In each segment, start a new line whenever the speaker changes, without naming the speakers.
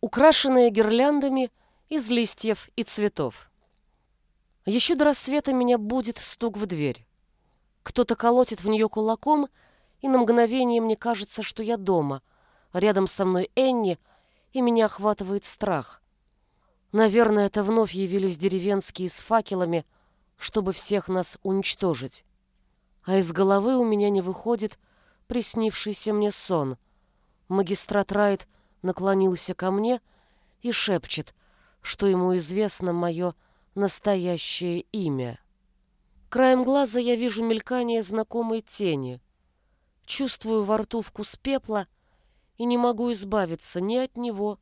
украшенная гирляндами из листьев и цветов. Еще до рассвета меня будет стук в дверь. Кто-то колотит в нее кулаком, и на мгновение мне кажется, что я дома. Рядом со мной Энни, и меня охватывает страх. Наверное, это вновь явились деревенские с факелами, чтобы всех нас уничтожить. А из головы у меня не выходит приснившийся мне сон. Магистрат Райт наклонился ко мне и шепчет, что ему известно мое настоящее имя. Краем глаза я вижу мелькание знакомой тени. Чувствую во рту вкус пепла и не могу избавиться ни от него,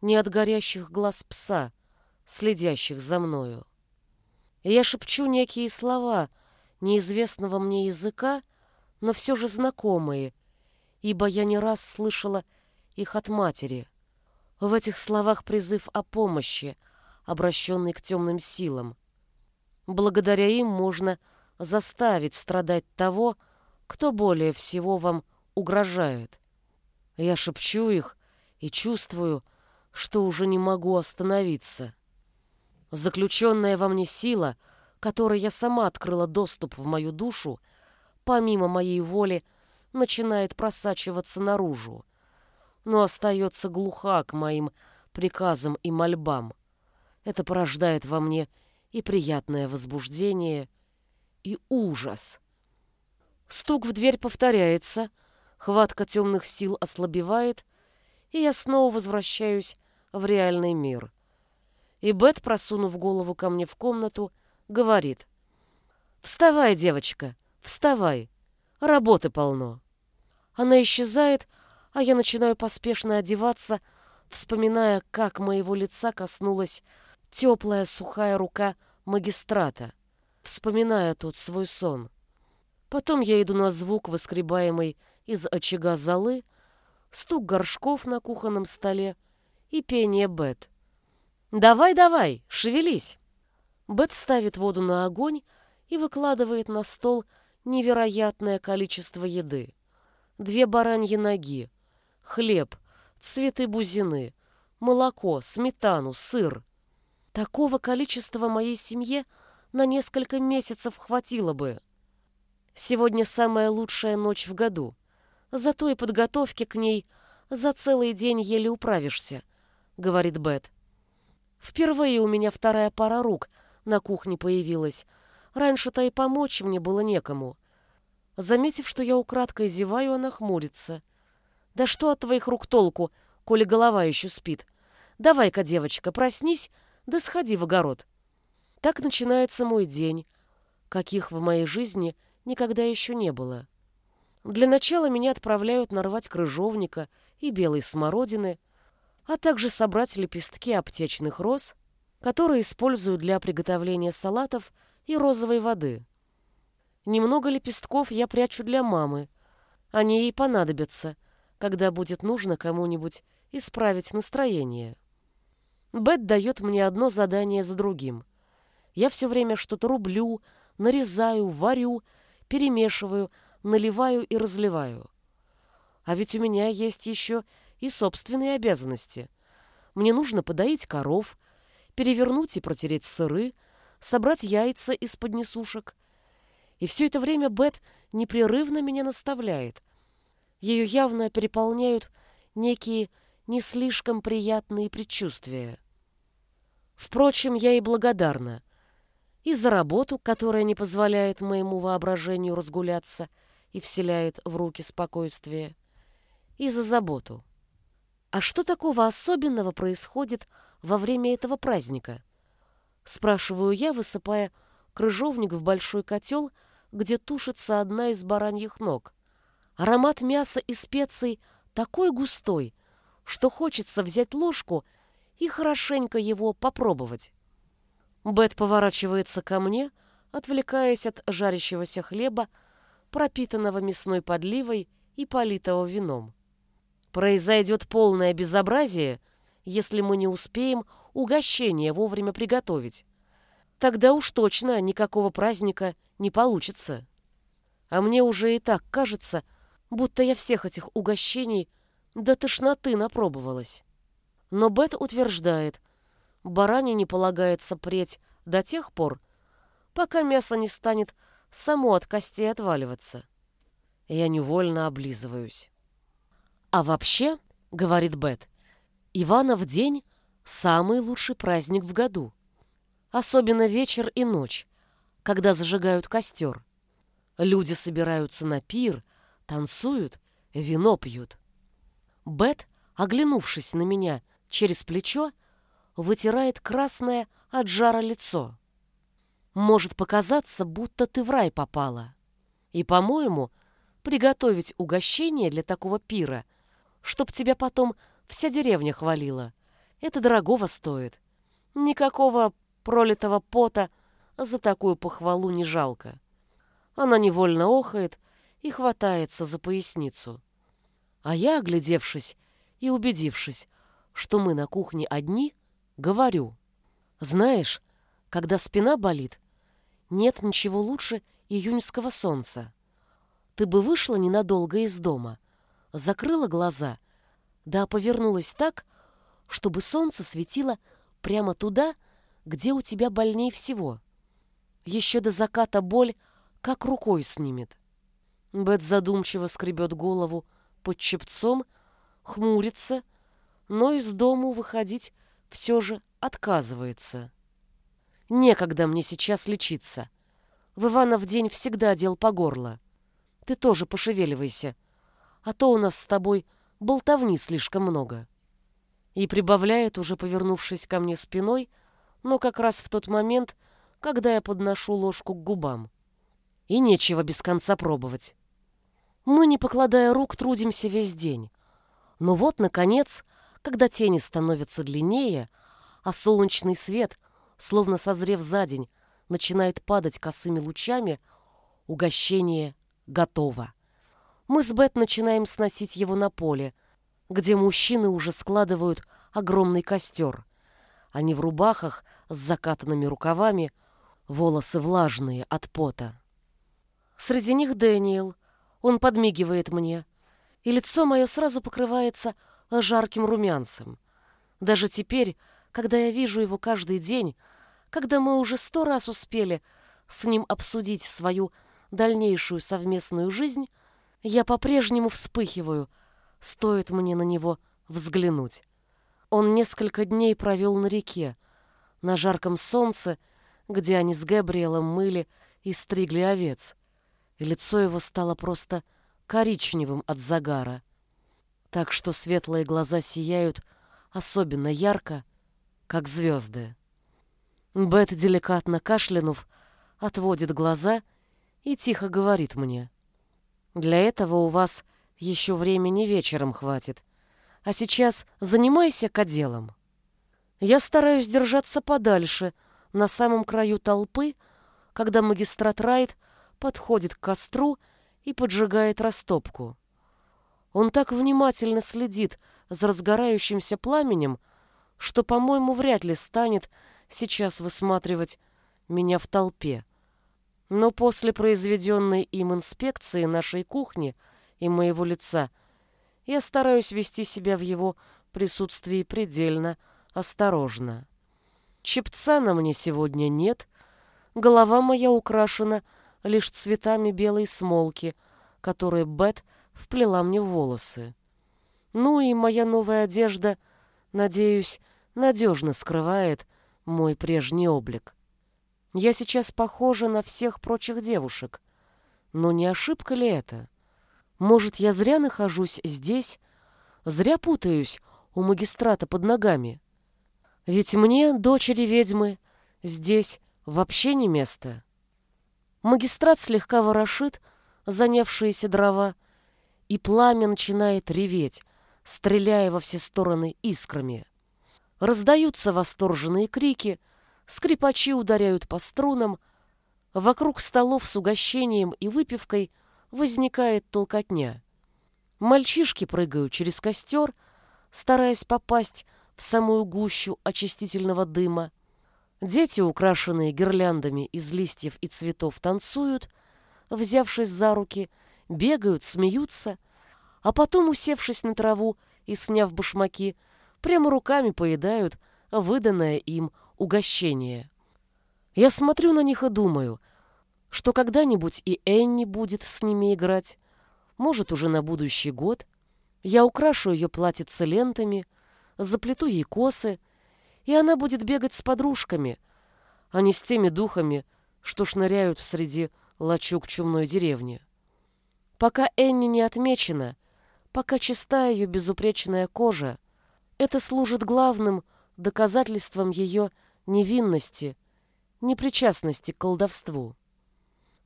ни от горящих глаз пса, следящих за мною. я шепчу некие слова неизвестного мне языка, но все же знакомые, ибо я не раз слышала их от матери. В этих словах призыв о помощи, обращенный к темным силам. Благодаря им можно заставить страдать того, кто более всего вам угрожает. Я шепчу их и чувствую, что уже не могу остановиться. Заключенная во мне сила, которой я сама открыла доступ в мою душу, помимо моей воли, начинает просачиваться наружу, но остается глуха к моим приказам и мольбам. Это порождает во мне и приятное возбуждение, и ужас. Стук в дверь повторяется, хватка темных сил ослабевает, и я снова возвращаюсь в реальный мир. И Бет, просунув голову ко мне в комнату, говорит. «Вставай, девочка, вставай. Работы полно». Она исчезает, а я начинаю поспешно одеваться, вспоминая, как моего лица коснулась теплая сухая рука магистрата, вспоминая тот свой сон. Потом я иду на звук, выскребаемый из очага золы, стук горшков на кухонном столе и пение Бет. «Давай, давай, шевелись!» Бет ставит воду на огонь и выкладывает на стол невероятное количество еды. Две бараньи ноги, хлеб, цветы бузины, молоко, сметану, сыр. Такого количества моей семье на несколько месяцев хватило бы. Сегодня самая лучшая ночь в году. Зато и подготовки к ней за целый день еле управишься, говорит Бет. Впервые у меня вторая пара рук на кухне появилась. Раньше-то и помочь мне было некому. Заметив, что я украдкой зеваю, она хмурится. «Да что от твоих рук толку, коли голова еще спит? Давай-ка, девочка, проснись, да сходи в огород». Так начинается мой день, каких в моей жизни никогда еще не было. Для начала меня отправляют нарвать крыжовника и белой смородины, а также собрать лепестки аптечных роз, которые используют для приготовления салатов и розовой воды. Немного лепестков я прячу для мамы. Они ей понадобятся, когда будет нужно кому-нибудь исправить настроение. Бет дает мне одно задание за другим. Я все время что-то рублю, нарезаю, варю, перемешиваю, наливаю и разливаю. А ведь у меня есть еще и собственные обязанности. Мне нужно подоить коров, перевернуть и протереть сыры, собрать яйца из-под несушек — и все это время Бет непрерывно меня наставляет. Ее явно переполняют некие не слишком приятные предчувствия. Впрочем, я и благодарна. И за работу, которая не позволяет моему воображению разгуляться и вселяет в руки спокойствие, и за заботу. А что такого особенного происходит во время этого праздника? Спрашиваю я, высыпая крыжовник в большой котел, где тушится одна из бараньих ног. Аромат мяса и специй такой густой, что хочется взять ложку и хорошенько его попробовать. Бет поворачивается ко мне, отвлекаясь от жарящегося хлеба, пропитанного мясной подливой и политого вином. Произойдет полное безобразие, если мы не успеем угощение вовремя приготовить тогда уж точно никакого праздника не получится. А мне уже и так кажется, будто я всех этих угощений до тошноты напробовалась. Но Бет утверждает, баранине полагается преть до тех пор, пока мясо не станет само от костей отваливаться. Я невольно облизываюсь. А вообще, говорит Бет, Иванов день – самый лучший праздник в году. Особенно вечер и ночь, когда зажигают костер. Люди собираются на пир, танцуют, вино пьют. Бет, оглянувшись на меня через плечо, вытирает красное от жара лицо. Может показаться, будто ты в рай попала. И, по-моему, приготовить угощение для такого пира, чтоб тебя потом вся деревня хвалила, это дорогого стоит. Никакого пролитого пота за такую похвалу не жалко. Она невольно охает и хватается за поясницу. А я, оглядевшись и убедившись, что мы на кухне одни, говорю. Знаешь, когда спина болит, нет ничего лучше июньского солнца. Ты бы вышла ненадолго из дома, закрыла глаза, да повернулась так, чтобы солнце светило прямо туда, где у тебя больней всего. Еще до заката боль как рукой снимет. Бет задумчиво скребет голову под чепцом, хмурится, но из дому выходить все же отказывается. Некогда мне сейчас лечиться. В Иванов день всегда дел по горло. Ты тоже пошевеливайся, а то у нас с тобой болтовни слишком много. И прибавляет, уже повернувшись ко мне спиной, но как раз в тот момент, когда я подношу ложку к губам и нечего без конца пробовать. Мы, не покладая рук, трудимся весь день. Но вот, наконец, когда тени становятся длиннее, а солнечный свет, словно созрев за день, начинает падать косыми лучами, угощение готово. Мы с Бет начинаем сносить его на поле, где мужчины уже складывают огромный костер. Они в рубахах с закатанными рукавами, волосы влажные от пота. Среди них Дэниел. Он подмигивает мне, и лицо мое сразу покрывается жарким румянцем. Даже теперь, когда я вижу его каждый день, когда мы уже сто раз успели с ним обсудить свою дальнейшую совместную жизнь, я по-прежнему вспыхиваю, стоит мне на него взглянуть. Он несколько дней провел на реке, на жарком солнце, где они с Габриэлом мыли и стригли овец и лицо его стало просто коричневым от загара, так что светлые глаза сияют особенно ярко, как звезды. Бет, деликатно кашлянув, отводит глаза и тихо говорит мне. «Для этого у вас еще времени вечером хватит, а сейчас занимайся-ка делом». Я стараюсь держаться подальше, на самом краю толпы, когда магистрат Райт подходит к костру и поджигает растопку. Он так внимательно следит за разгорающимся пламенем, что, по-моему, вряд ли станет сейчас высматривать меня в толпе. Но после произведенной им инспекции нашей кухни и моего лица я стараюсь вести себя в его присутствии предельно осторожно. Чепца на мне сегодня нет, голова моя украшена лишь цветами белой смолки, которые Бет вплела мне в волосы. Ну и моя новая одежда, надеюсь, надежно скрывает мой прежний облик. Я сейчас похожа на всех прочих девушек. Но не ошибка ли это? Может, я зря нахожусь здесь, зря путаюсь у магистрата под ногами? Ведь мне, дочери ведьмы, здесь вообще не место. Магистрат слегка ворошит занявшиеся дрова, и пламя начинает реветь, стреляя во все стороны искрами. Раздаются восторженные крики, скрипачи ударяют по струнам, вокруг столов с угощением и выпивкой возникает толкотня. Мальчишки прыгают через костер, стараясь попасть в самую гущу очистительного дыма. Дети, украшенные гирляндами из листьев и цветов, танцуют, взявшись за руки, бегают, смеются, а потом, усевшись на траву и сняв башмаки, прямо руками поедают выданное им угощение. Я смотрю на них и думаю, что когда-нибудь и Энни будет с ними играть, может, уже на будущий год. Я украшу ее платьице лентами, заплету ей косы, и она будет бегать с подружками, а не с теми духами, что шныряют среди лачуг чумной деревни. Пока Энни не отмечена, пока чиста ее безупречная кожа, это служит главным доказательством ее невинности, непричастности к колдовству.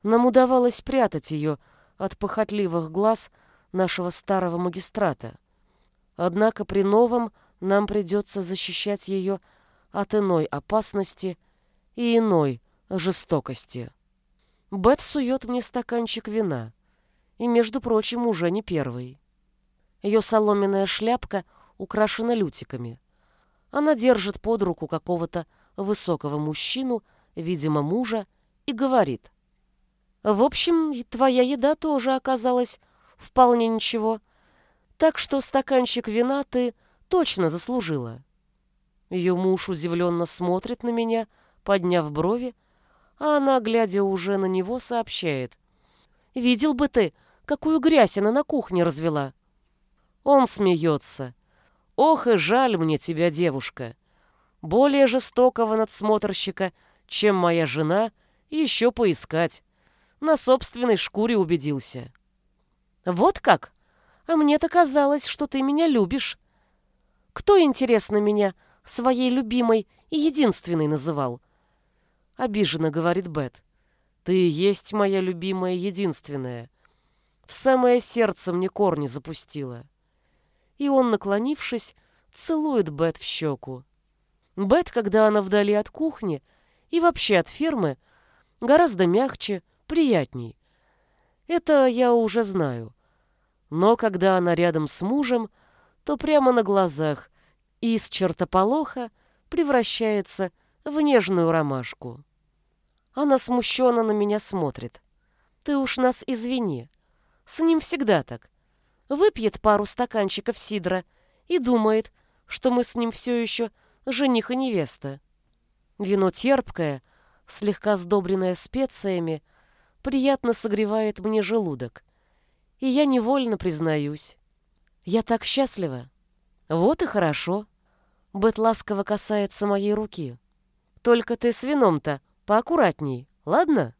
Нам удавалось прятать ее от похотливых глаз нашего старого магистрата. Однако при новом нам придется защищать ее от иной опасности и иной жестокости. Бет сует мне стаканчик вина, и, между прочим, уже не первый. Ее соломенная шляпка украшена лютиками. Она держит под руку какого-то высокого мужчину, видимо, мужа, и говорит. «В общем, твоя еда тоже оказалась вполне ничего, так что стаканчик вина ты точно заслужила». Ее муж удивленно смотрит на меня, подняв брови, а она, глядя уже на него, сообщает. «Видел бы ты, какую грязь она на кухне развела!» Он смеется. «Ох и жаль мне тебя, девушка! Более жестокого надсмотрщика, чем моя жена, еще поискать. На собственной шкуре убедился». «Вот как? А мне-то казалось, что ты меня любишь. Кто, интересно, меня своей любимой и единственной называл?» Обиженно говорит Бет. «Ты есть моя любимая единственная. В самое сердце мне корни запустила» и он, наклонившись, целует Бет в щеку. Бет, когда она вдали от кухни и вообще от фермы, гораздо мягче, приятней. Это я уже знаю. Но когда она рядом с мужем, то прямо на глазах из чертополоха превращается в нежную ромашку. Она смущенно на меня смотрит. «Ты уж нас извини. С ним всегда так выпьет пару стаканчиков сидра и думает, что мы с ним все еще жених и невеста. Вино терпкое, слегка сдобренное специями, приятно согревает мне желудок. И я невольно признаюсь. Я так счастлива. Вот и хорошо. Бет ласково касается моей руки. Только ты с вином-то поаккуратней, ладно?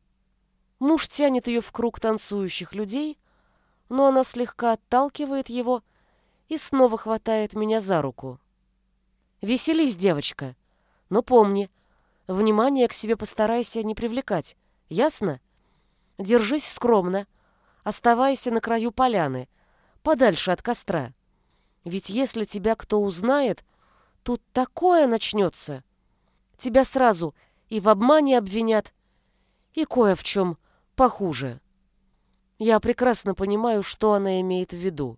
Муж тянет ее в круг танцующих людей, но она слегка отталкивает его и снова хватает меня за руку. «Веселись, девочка, но помни, внимание к себе постарайся не привлекать, ясно? Держись скромно, оставайся на краю поляны, подальше от костра. Ведь если тебя кто узнает, тут такое начнется. Тебя сразу и в обмане обвинят, и кое в чем похуже». Я прекрасно понимаю, что она имеет в виду.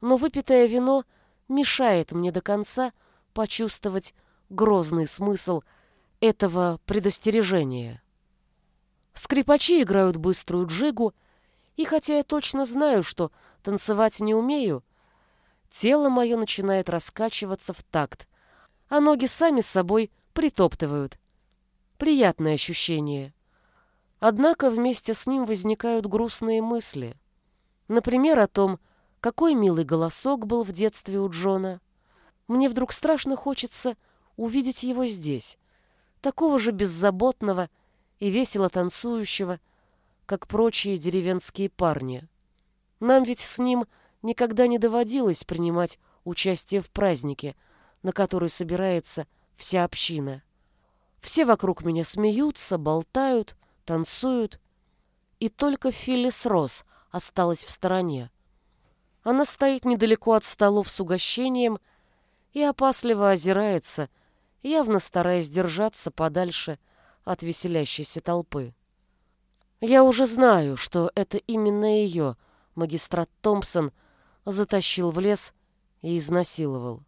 Но выпитое вино мешает мне до конца почувствовать грозный смысл этого предостережения. Скрипачи играют быструю джигу, и хотя я точно знаю, что танцевать не умею, тело мое начинает раскачиваться в такт, а ноги сами собой притоптывают. Приятное ощущение. Однако вместе с ним возникают грустные мысли. Например, о том, какой милый голосок был в детстве у Джона. Мне вдруг страшно хочется увидеть его здесь, такого же беззаботного и весело танцующего, как прочие деревенские парни. Нам ведь с ним никогда не доводилось принимать участие в празднике, на который собирается вся община. Все вокруг меня смеются, болтают, танцуют, и только Филлис Росс осталась в стороне. Она стоит недалеко от столов с угощением и опасливо озирается, явно стараясь держаться подальше от веселящейся толпы. Я уже знаю, что это именно ее магистрат Томпсон затащил в лес и изнасиловал.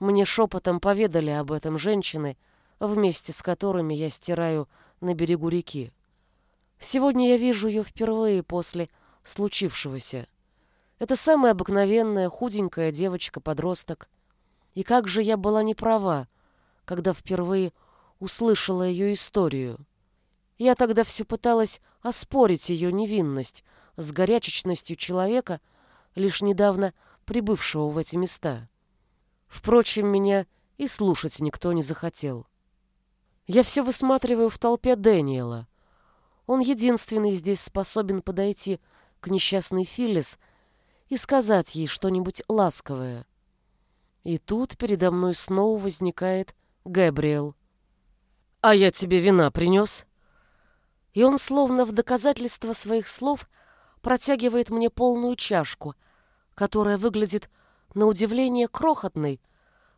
Мне шепотом поведали об этом женщины, вместе с которыми я стираю на берегу реки. Сегодня я вижу ее впервые после случившегося. Это самая обыкновенная худенькая девочка-подросток. И как же я была не права, когда впервые услышала ее историю. Я тогда все пыталась оспорить ее невинность с горячечностью человека, лишь недавно прибывшего в эти места. Впрочем, меня и слушать никто не захотел. Я все высматриваю в толпе Дэниела. Он единственный здесь способен подойти к несчастной Филлис и сказать ей что-нибудь ласковое. И тут передо мной снова возникает Гэбриэл. «А я тебе вина принес?» И он, словно в доказательство своих слов, протягивает мне полную чашку, которая выглядит на удивление крохотной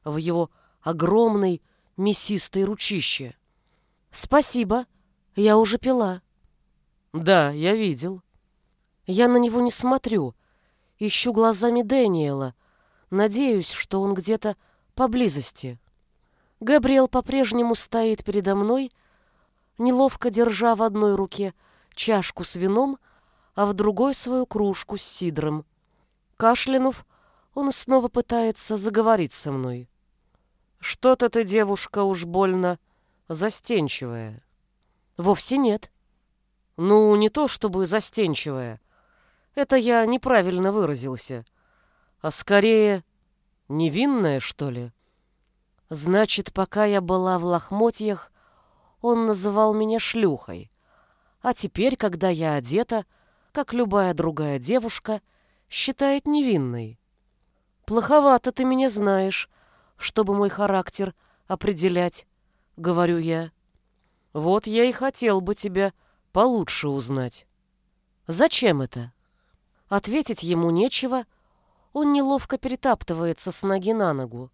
в его огромной мясистой ручище. «Спасибо, я уже пила». «Да, я видел». Я на него не смотрю, ищу глазами Дэниела, надеюсь, что он где-то поблизости. Габриэл по-прежнему стоит передо мной, неловко держа в одной руке чашку с вином, а в другой свою кружку с сидром. Кашлянув, он снова пытается заговорить со мной. «Что-то ты, девушка, уж больно застенчивая». «Вовсе нет». «Ну, не то чтобы застенчивая. Это я неправильно выразился. А скорее, невинная, что ли?» «Значит, пока я была в лохмотьях, он называл меня шлюхой. А теперь, когда я одета, как любая другая девушка, считает невинной. Плоховато ты меня знаешь, чтобы мой характер определять, говорю я. Вот я и хотел бы тебя получше узнать. Зачем это? Ответить ему нечего, он неловко перетаптывается с ноги на ногу.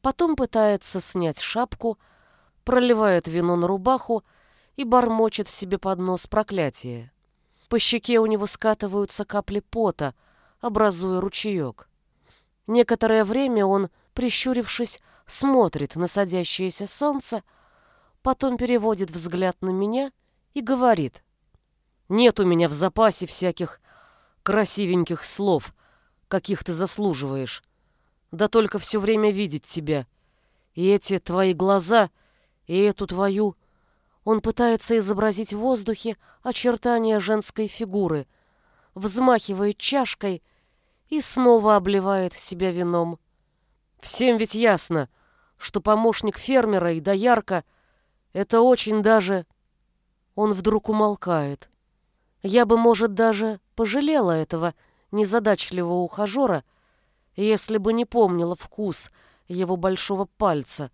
Потом пытается снять шапку, проливает вино на рубаху и бормочет в себе под нос проклятие. По щеке у него скатываются капли пота, образуя ручеек. Некоторое время он прищурившись, смотрит на садящееся солнце, потом переводит взгляд на меня и говорит. «Нет у меня в запасе всяких красивеньких слов, каких ты заслуживаешь. Да только все время видеть тебя. И эти твои глаза, и эту твою...» Он пытается изобразить в воздухе очертания женской фигуры, взмахивает чашкой и снова обливает себя вином. Всем ведь ясно, что помощник фермера и доярка — это очень даже... Он вдруг умолкает. Я бы, может, даже пожалела этого незадачливого ухажера, если бы не помнила вкус его большого пальца,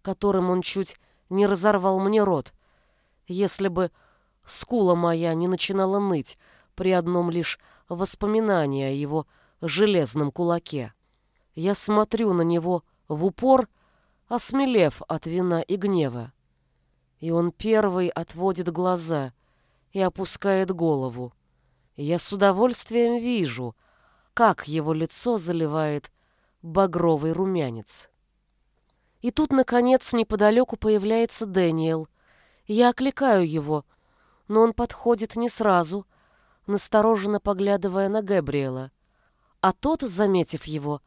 которым он чуть не разорвал мне рот, если бы скула моя не начинала ныть при одном лишь воспоминании о его железном кулаке. Я смотрю на него в упор, осмелев от вина и гнева. И он первый отводит глаза и опускает голову. Я с удовольствием вижу, как его лицо заливает багровый румянец. И тут, наконец, неподалеку появляется Дэниел. Я окликаю его, но он подходит не сразу, настороженно поглядывая на Габриэла. А тот, заметив его,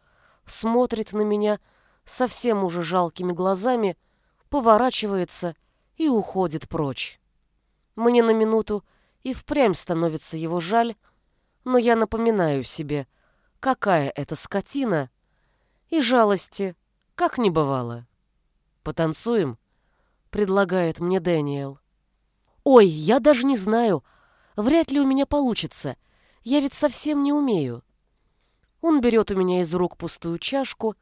смотрит на меня совсем уже жалкими глазами, поворачивается и уходит прочь. Мне на минуту и впрямь становится его жаль, но я напоминаю себе, какая это скотина, и жалости как не бывало. «Потанцуем?» — предлагает мне Дэниел. «Ой, я даже не знаю. Вряд ли у меня получится. Я ведь совсем не умею. Он берет у меня из рук пустую чашку,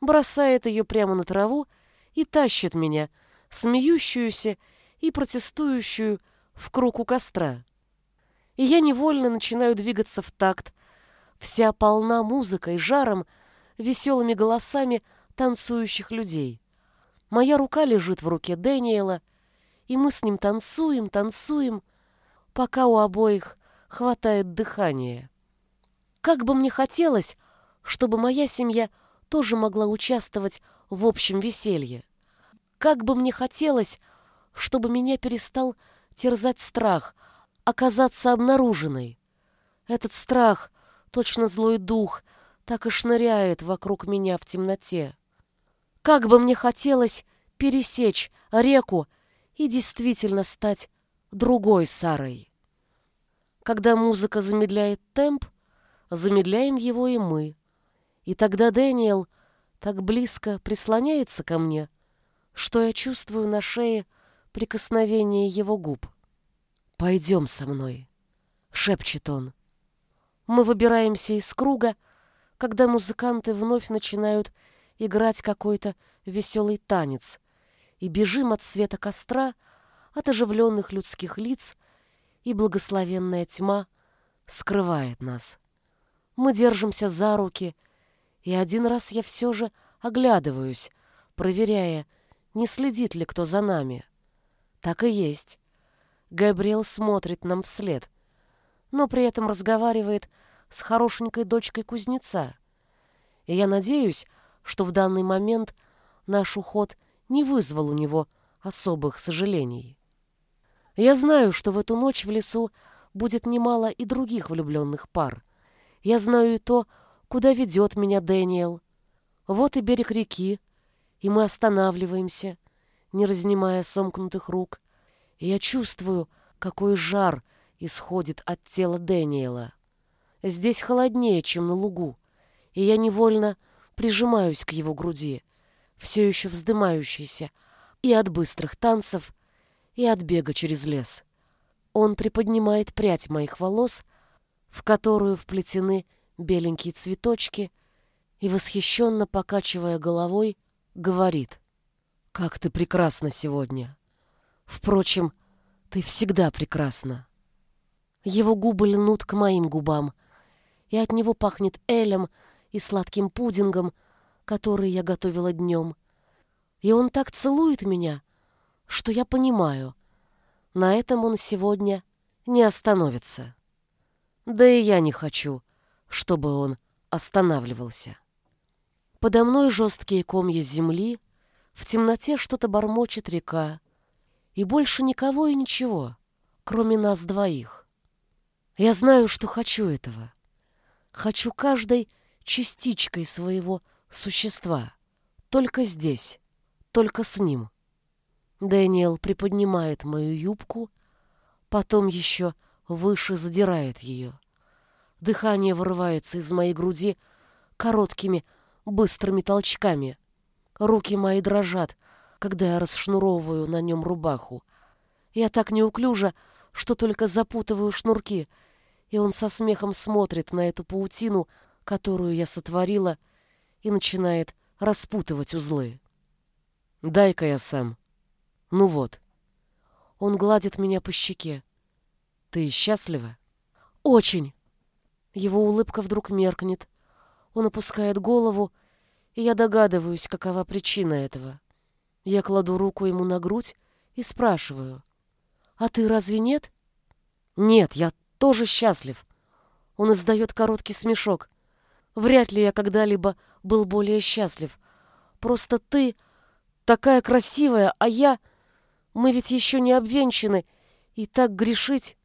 бросает ее прямо на траву и тащит меня, смеющуюся и протестующую, в круг у костра. И я невольно начинаю двигаться в такт, вся полна музыкой, жаром, веселыми голосами танцующих людей. Моя рука лежит в руке Дэниела, и мы с ним танцуем, танцуем, пока у обоих хватает дыхания. Как бы мне хотелось, чтобы моя семья тоже могла участвовать в общем веселье. Как бы мне хотелось, чтобы меня перестал терзать страх, оказаться обнаруженной. Этот страх, точно злой дух, так и шныряет вокруг меня в темноте. Как бы мне хотелось пересечь реку и действительно стать другой Сарой. Когда музыка замедляет темп, замедляем его и мы. И тогда Дэниел так близко прислоняется ко мне, что я чувствую на шее прикосновение его губ. «Пойдем со мной», — шепчет он. Мы выбираемся из круга, когда музыканты вновь начинают играть какой-то веселый танец, и бежим от света костра, от оживленных людских лиц, и благословенная тьма скрывает нас. Мы держимся за руки, и один раз я все же оглядываюсь, проверяя, не следит ли кто за нами. Так и есть. Габриэл смотрит нам вслед, но при этом разговаривает с хорошенькой дочкой кузнеца. И я надеюсь, что в данный момент наш уход не вызвал у него особых сожалений. Я знаю, что в эту ночь в лесу будет немало и других влюбленных пар. Я знаю и то, куда ведет меня Дэниел. Вот и берег реки, и мы останавливаемся, не разнимая сомкнутых рук, и я чувствую, какой жар исходит от тела Дэниела. Здесь холоднее, чем на лугу, и я невольно прижимаюсь к его груди, все еще вздымающейся, и от быстрых танцев, и от бега через лес. Он приподнимает прядь моих волос, в которую вплетены беленькие цветочки, и, восхищенно покачивая головой, говорит, «Как ты прекрасна сегодня! Впрочем, ты всегда прекрасна!» Его губы льнут к моим губам, и от него пахнет элем и сладким пудингом, который я готовила днем. И он так целует меня, что я понимаю, на этом он сегодня не остановится. Да и я не хочу, чтобы он останавливался. Подо мной жесткие комья земли, в темноте что-то бормочет река, и больше никого и ничего, кроме нас двоих. Я знаю, что хочу этого. Хочу каждой частичкой своего существа. Только здесь, только с ним. Дэниел приподнимает мою юбку, потом еще выше задирает ее. Дыхание вырывается из моей груди короткими, быстрыми толчками. Руки мои дрожат, когда я расшнуровываю на нем рубаху. Я так неуклюжа, что только запутываю шнурки, и он со смехом смотрит на эту паутину, которую я сотворила, и начинает распутывать узлы. «Дай-ка я сам. Ну вот». Он гладит меня по щеке. «Ты счастлива?» «Очень!» Его улыбка вдруг меркнет. Он опускает голову, и я догадываюсь, какова причина этого. Я кладу руку ему на грудь и спрашиваю. «А ты разве нет?» «Нет, я тоже счастлив». Он издает короткий смешок. «Вряд ли я когда-либо был более счастлив. Просто ты такая красивая, а я... Мы ведь еще не обвенчаны, и так грешить...»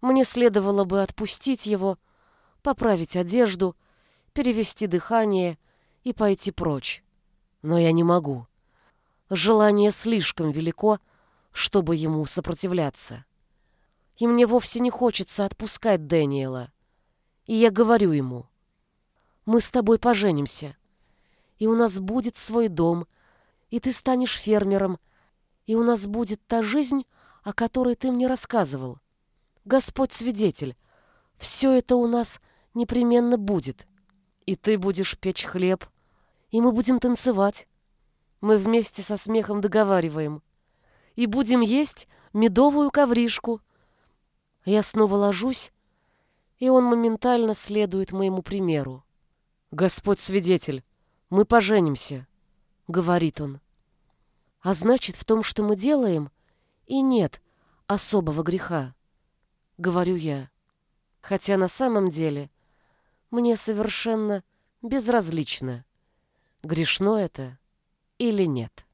Мне следовало бы отпустить его, поправить одежду, перевести дыхание и пойти прочь. Но я не могу. Желание слишком велико, чтобы ему сопротивляться. И мне вовсе не хочется отпускать Дэниела. И я говорю ему, мы с тобой поженимся, и у нас будет свой дом, и ты станешь фермером, и у нас будет та жизнь, о которой ты мне рассказывал. Господь свидетель, все это у нас непременно будет. И ты будешь печь хлеб, и мы будем танцевать. Мы вместе со смехом договариваем. И будем есть медовую ковришку. Я снова ложусь, и он моментально следует моему примеру. «Господь свидетель, мы поженимся», — говорит он. А значит, в том, что мы делаем, и нет особого греха, — говорю я. Хотя на самом деле мне совершенно безразлично, грешно это или нет.